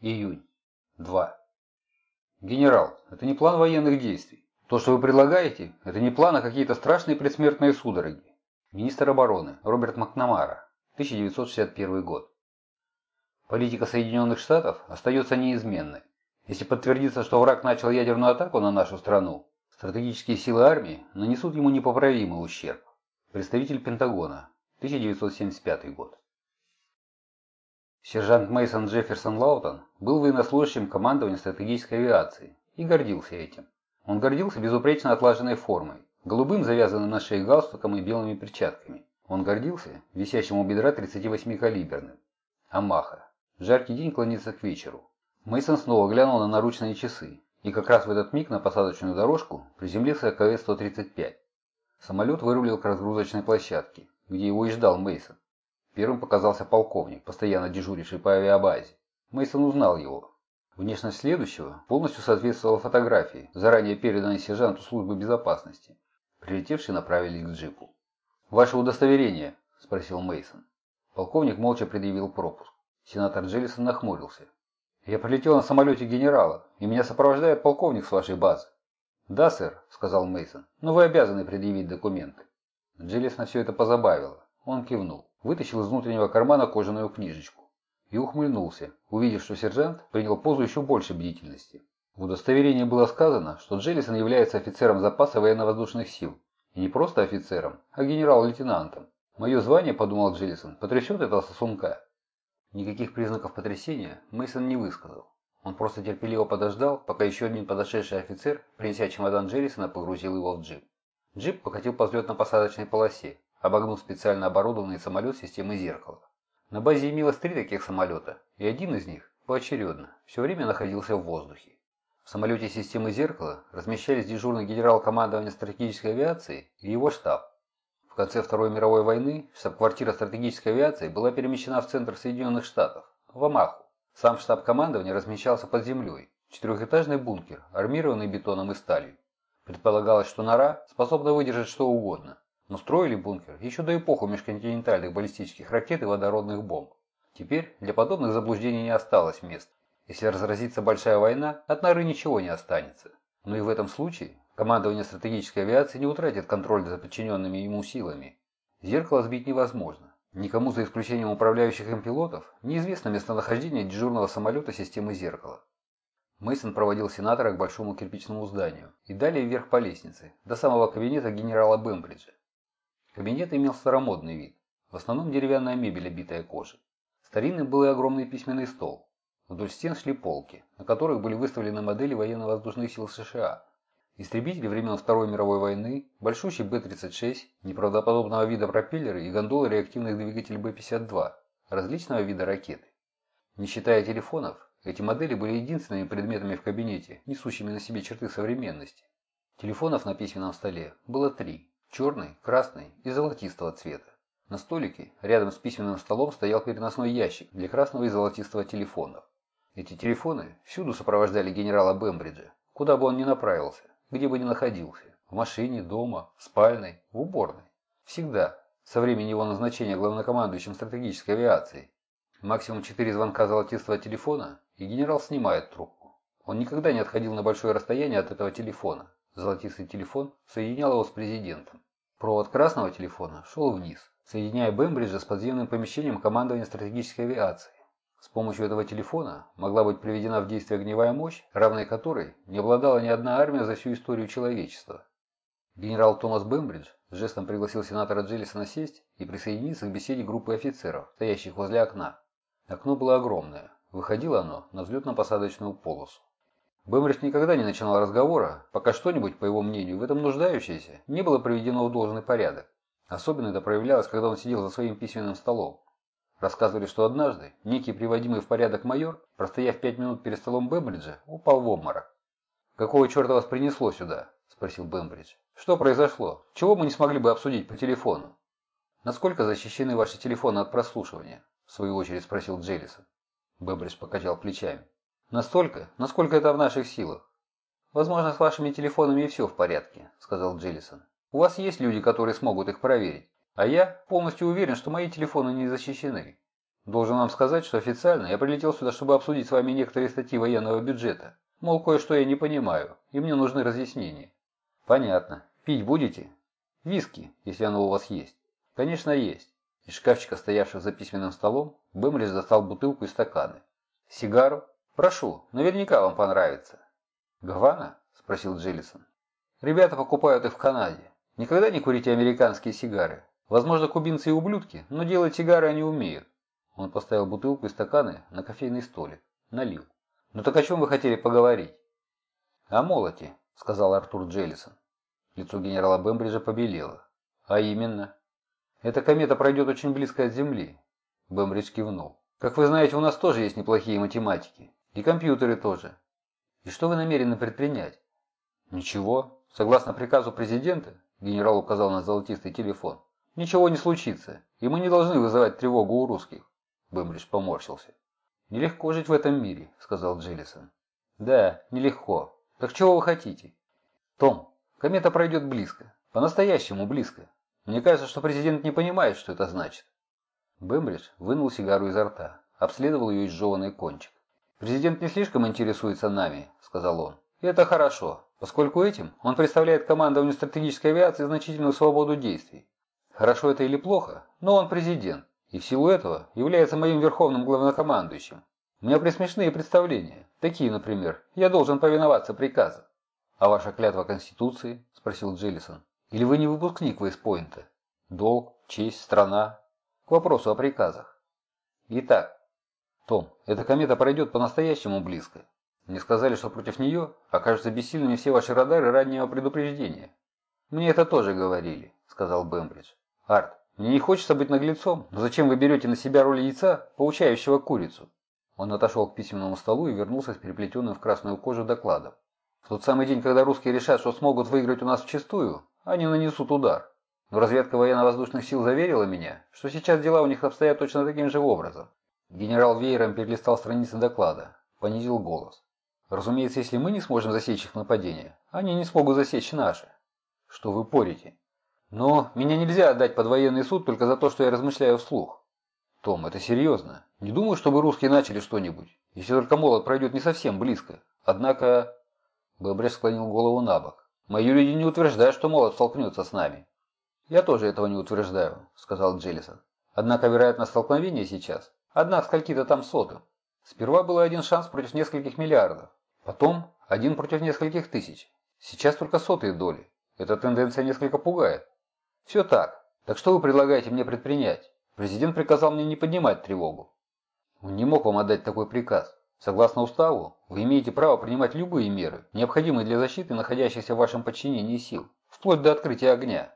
Июнь. 2. Генерал, это не план военных действий. То, что вы предлагаете, это не план, а какие-то страшные предсмертные судороги. Министр обороны Роберт Макнамара, 1961 год. Политика Соединенных Штатов остается неизменной. Если подтвердится, что враг начал ядерную атаку на нашу страну, стратегические силы армии нанесут ему непоправимый ущерб. Представитель Пентагона, 1975 год. Сержант Мейсон Джефферсон Лаутон был военнослужащим командования стратегической авиации и гордился этим. Он гордился безупречно отлаженной формой, голубым завязанным на шее галстуком и белыми перчатками. Он гордился висящим у бедра 38-калиберным. Амаха. Жаркий день клонится к вечеру. Мейсон снова глянул на наручные часы, и как раз в этот миг на посадочную дорожку приземлился КС-135. Самолет вырулил к разгрузочной площадке, где его и ждал Мейсон. Первым показался полковник, постоянно дежуривший по авиабазе. Мейсон узнал его. Внешность следующего полностью соответствовала фотографии, заранее переданной сержанту службы безопасности. Прилетевшие направились к джипу. «Ваше удостоверение?» – спросил Мейсон. Полковник молча предъявил пропуск. Сенатор Джеллисон нахмурился. «Я прилетел на самолете генерала, и меня сопровождает полковник с вашей базы». «Да, сэр», – сказал Мейсон, – «но вы обязаны предъявить документы». Джеллисона все это позабавило. Он кивнул, вытащил из внутреннего кармана кожаную книжечку и ухмыльнулся, увидев, что сержант принял позу еще большей бдительности. В удостоверении было сказано, что Джеллисон является офицером запаса военно-воздушных сил. И не просто офицером, а генерал-лейтенантом. Мое звание, подумал Джеллисон, потрясет этого сосунка. Никаких признаков потрясения Мейсон не высказал. Он просто терпеливо подождал, пока еще один подошедший офицер, принеся чемодан Джеррисона, погрузил его в джип. Джип покатил по взлетно-посадочной полосе, обогнув специально оборудованный самолет системы зеркала. На базе имелось три таких самолета, и один из них, поочередно, все время находился в воздухе. В самолете системы зеркала размещались дежурный генерал командования стратегической авиации и его штаб конце Второй мировой войны штаб-квартира стратегической авиации была перемещена в центр Соединенных Штатов, в Амаху. Сам штаб командования размещался под землей. Четырехэтажный бункер, армированный бетоном и сталью. Предполагалось, что нора способна выдержать что угодно. Но строили бункер еще до эпохи межконтинентальных баллистических ракет и водородных бомб. Теперь для подобных заблуждений не осталось места. Если разразится большая война, от норы ничего не останется. Но и в этом случае Командование стратегической авиации не утратит контроль за подчиненными ему силами. Зеркало сбить невозможно. Никому, за исключением управляющих им пилотов, неизвестно местонахождение дежурного самолета системы зеркала. Мейсон проводил сенатора к большому кирпичному зданию и далее вверх по лестнице, до самого кабинета генерала Бэмбриджа. Кабинет имел старомодный вид, в основном деревянная мебель, обитая кожей. Старинным был и огромный письменный стол. Вдоль стен шли полки, на которых были выставлены модели военно-воздушных сил США, Истребители времен Второй мировой войны, большущий Б-36, неправдоподобного вида пропеллеры и гондолы реактивных двигателей Б-52, различного вида ракеты. Не считая телефонов, эти модели были единственными предметами в кабинете, несущими на себе черты современности. Телефонов на письменном столе было три – черный, красный и золотистого цвета. На столике рядом с письменным столом стоял переносной ящик для красного и золотистого телефонов. Эти телефоны всюду сопровождали генерала Бэмбриджа, куда бы он ни направился где бы ни находился. В машине, дома, в спальной, в уборной. Всегда. Со времени его назначения главнокомандующим стратегической авиации. Максимум четыре звонка золотистого телефона, и генерал снимает трубку. Он никогда не отходил на большое расстояние от этого телефона. Золотистый телефон соединял его с президентом. Провод красного телефона шел вниз, соединяя Бэмбриджа с подземным помещением командования стратегической авиации. С помощью этого телефона могла быть приведена в действие огневая мощь, равной которой не обладала ни одна армия за всю историю человечества. Генерал Томас Бэмбридж жестом пригласил сенатора Джеллисона сесть и присоединиться к беседе группы офицеров, стоящих возле окна. Окно было огромное. Выходило оно на взлетно-посадочную полосу. Бэмбридж никогда не начинал разговора, пока что-нибудь, по его мнению, в этом нуждающееся, не было приведено в должный порядок. Особенно это проявлялось, когда он сидел за своим письменным столом. Рассказывали, что однажды некий приводимый в порядок майор, простояв пять минут перед столом Бэмбриджа, упал в обморок. «Какого черта вас принесло сюда?» – спросил Бэмбридж. «Что произошло? Чего мы не смогли бы обсудить по телефону?» «Насколько защищены ваши телефоны от прослушивания?» – в свою очередь спросил Джеллисон. Бэмбридж покачал плечами. «Настолько, насколько это в наших силах. Возможно, с вашими телефонами и все в порядке», – сказал Джеллисон. «У вас есть люди, которые смогут их проверить?» А я полностью уверен, что мои телефоны не защищены. Должен вам сказать, что официально я прилетел сюда, чтобы обсудить с вами некоторые статьи военного бюджета. Мол, кое-что я не понимаю, и мне нужны разъяснения. Понятно. Пить будете? Виски, если оно у вас есть. Конечно, есть. Из шкафчика, стоявшего за письменным столом, Бэмридж достал бутылку и стаканы. Сигару? Прошу, наверняка вам понравится. Гавана? Спросил Джеллисон. Ребята покупают их в Канаде. Никогда не курите американские сигары. Возможно, кубинцы и ублюдки, но делать сигары они умеют. Он поставил бутылку и стаканы на кофейный столик. Налил. «Ну так о чем вы хотели поговорить?» «О молоте», — сказал Артур Джеллисон. Лицо генерала Бембриджа побелело. «А именно?» «Эта комета пройдет очень близко от Земли», — Бембридж кивнул. «Как вы знаете, у нас тоже есть неплохие математики. И компьютеры тоже. И что вы намерены предпринять?» «Ничего. Согласно приказу президента», — генерал указал на золотистый телефон, «ничего не случится, и мы не должны вызывать тревогу у русских. Бэмбридж поморщился. «Нелегко жить в этом мире», — сказал Джеллисон. «Да, нелегко. Так чего вы хотите?» «Том, комета пройдет близко. По-настоящему близко. Мне кажется, что президент не понимает, что это значит». Бэмбридж вынул сигару изо рта, обследовал ее изжеванный кончик. «Президент не слишком интересуется нами», — сказал он. «И это хорошо, поскольку этим он представляет командованию стратегической авиации значительную свободу действий. Хорошо это или плохо, но он президент, и в силу этого является моим верховным главнокомандующим. У меня присмешные представления. Такие, например, я должен повиноваться приказу. «А ваша клятва Конституции?» – спросил Джеллисон. «Или вы не выпускник Вестпойнта? Долг, честь, страна?» К вопросу о приказах. Итак, Том, эта комета пройдет по-настоящему близко. Мне сказали, что против нее окажутся бессильными все ваши радары раннего предупреждения. Мне это тоже говорили, сказал Бэмбридж. Арт, мне не хочется быть наглецом, но зачем вы берете на себя роль яйца, поучающего курицу? Он отошел к письменному столу и вернулся с переплетенным в красную кожу докладом. В тот самый день, когда русские решат, что смогут выиграть у нас вчистую, они нанесут удар. Но разведка военно-воздушных сил заверила меня, что сейчас дела у них обстоят точно таким же образом. Генерал веером перелистал страницы доклада, понизил голос. Разумеется, если мы не сможем засечь их нападение, они не смогут засечь наши. Что вы порите? Но меня нельзя отдать под военный суд только за то, что я размышляю вслух. Том, это серьезно. Не думаю, чтобы русские начали что-нибудь, если только молот пройдет не совсем близко. Однако... Бэбреш склонил голову на бок. Мои люди не утверждают, что молот столкнется с нами. Я тоже этого не утверждаю, сказал Джеллисон. Однако вероятность столкновения сейчас одна скольки-то там сотым. Сперва был один шанс против нескольких миллиардов. Потом один против нескольких тысяч. Сейчас только сотые доли. Эта тенденция несколько пугает. Все так. Так что вы предлагаете мне предпринять? Президент приказал мне не поднимать тревогу. Он не мог вам отдать такой приказ. Согласно уставу, вы имеете право принимать любые меры, необходимые для защиты находящихся в вашем подчинении сил, вплоть до открытия огня.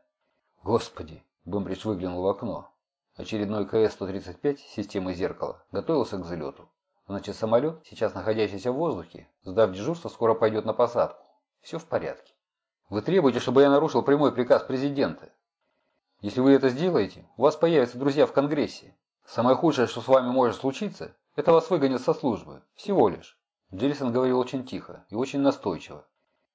Господи, Бэмбридж выглянул в окно. Очередной КС-135 системы зеркала готовился к взлету. Значит, самолет, сейчас находящийся в воздухе, сдав дежурство, скоро пойдет на посадку. Все в порядке. Вы требуете, чтобы я нарушил прямой приказ президента. Если вы это сделаете, у вас появятся друзья в Конгрессе. Самое худшее, что с вами может случиться, это вас выгонят со службы. Всего лишь. Джеллисон говорил очень тихо и очень настойчиво.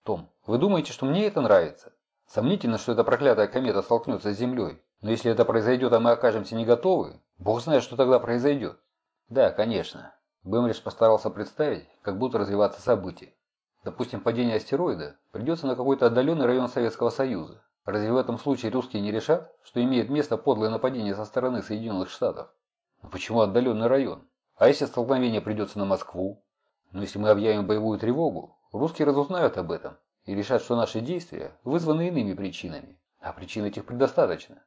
Том, вы думаете, что мне это нравится? Сомнительно, что эта проклятая комета столкнется с Землей. Но если это произойдет, а мы окажемся не готовы, бог знает, что тогда произойдет. Да, конечно. Бэмридж постарался представить, как будут развиваться события. Допустим, падение астероида придется на какой-то отдаленный район Советского Союза. Разве в этом случае русские не решат, что имеет место подлое нападение со стороны Соединенных Штатов? Но почему отдаленный район? А если столкновение придется на Москву? Но если мы объявим боевую тревогу, русские разузнают об этом и решат, что наши действия вызваны иными причинами. А причин этих предостаточно.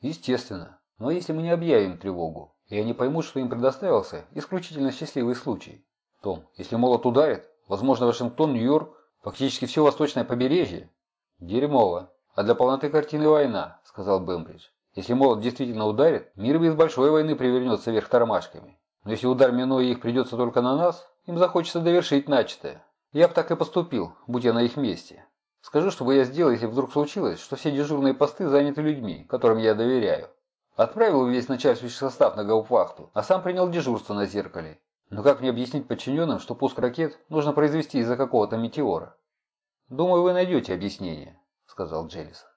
Естественно. Но если мы не объявим тревогу, и они поймут, что им предоставился исключительно счастливый случай. Том, если молот ударит, возможно Вашингтон, Нью-Йорк, фактически все восточное побережье. Дерьмово. «А для полноты картины война», — сказал Бэмбридж. «Если молот действительно ударит, мир без большой войны перевернется вверх тормашками. Но если удар минуя их придется только на нас, им захочется довершить начатое. Я бы так и поступил, будь я на их месте. Скажу, что бы я сделал, если вдруг случилось, что все дежурные посты заняты людьми, которым я доверяю. Отправил весь начальствующий состав на гауптвахту, а сам принял дежурство на зеркале. Но как мне объяснить подчиненным, что пуск ракет нужно произвести из-за какого-то метеора? Думаю, вы найдете объяснение сказал Джеллисон.